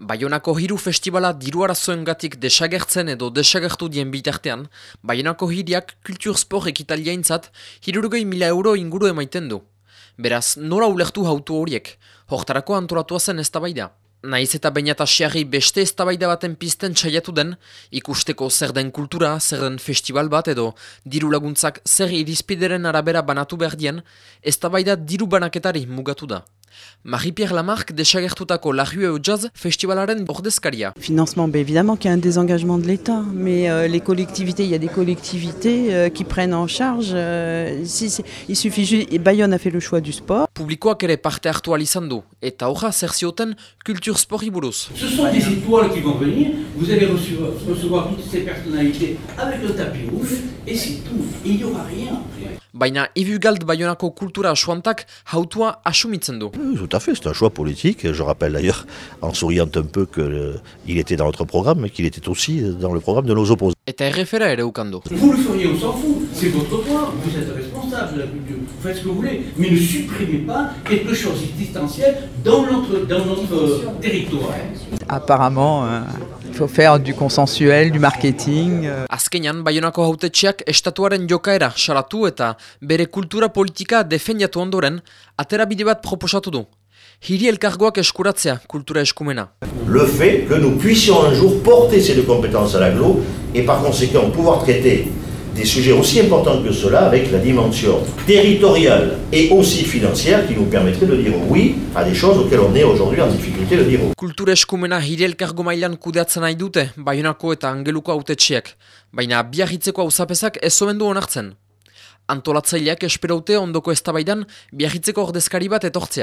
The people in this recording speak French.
Baionako hiru festivala diru arazoengatik desagertzen edo desagertu dien bitartean, Baionako hiriak kulturspor ekitaliaintzat hirurgoi mila euro inguru emaiten du. Beraz, nola ulertu hautu horiek, hortarako antolatua zen eztabaida. Naiz eta bainatasiari beste eztabaida baten pizten txaiatu den, ikusteko zer den kultura, zer den festival bat edo diru laguntzak zer irizpideren arabera banatu behar dien, eztabaida diru banaketari mugatu da. Marie-Pierre Lamarck desagertutako La Rue au Jazz festivalaren ordezkaria. Financement, ben évidemment qu'il y a un désengagement de l'État, mais euh, les collectivités, il y a des collectivités euh, qui prennent en charge. euh, si, il suffit juste. Et Bayonne a fait le choix du sport. Publikoak ere parte hartu izan du, eta horra zer zioten kultur spori buruz. Ce sont des étoiles qui vont venir, vous allez recevoir, recevoir toutes ces personnalités avec le tapis rouge, et c'est tout. Il n'y aura rien. Baina Ibugald Baionako kultura soantak hautua asumitzen du. Oui, tout à fait, c'est un choix politique. Je rappelle d'ailleurs, en souriant un peu, qu'il était dans notre programme, mais qu'il était aussi dans le programme de nos opposants. Eta errefera ere ukandu. Vous le feriez, on s'en fout. C'est votre droit. Vous êtes responsable de la culture. Vous faites ce que vous voulez. Mais ne supprimez pas quelque chose d'existentiel dans notre, dans notre territoire. Apparemment, euh, il faut faire du consensuel, du marketing. euh, Azkenean, Baionako hautetxeak estatuaren jokaera salatu eta bere kultura politika defendiatu ondoren, atera bide bat proposatu du. Hiri elkargoak eskuratzea kultura eskumena. Le fait que nous puissions un jour porter ces deux compétences à l'agglo et par conséquent pouvoir traiter des sujets aussi importants que cela avec la dimension territoriale et aussi financière qui nous permettrait de dire oui à des choses auxquelles on est aujourd'hui en difficulté de dire oui. Kultura eskumena hiri elkargo mailan kudeatzen nahi dute, Baionako eta Angeluko hautetxeak, baina biarritzeko auzapezak ez omen du onartzen. Antolatzaileak esperaute ondoko eztabaidan biarritzeko ordezkari bat etortzea.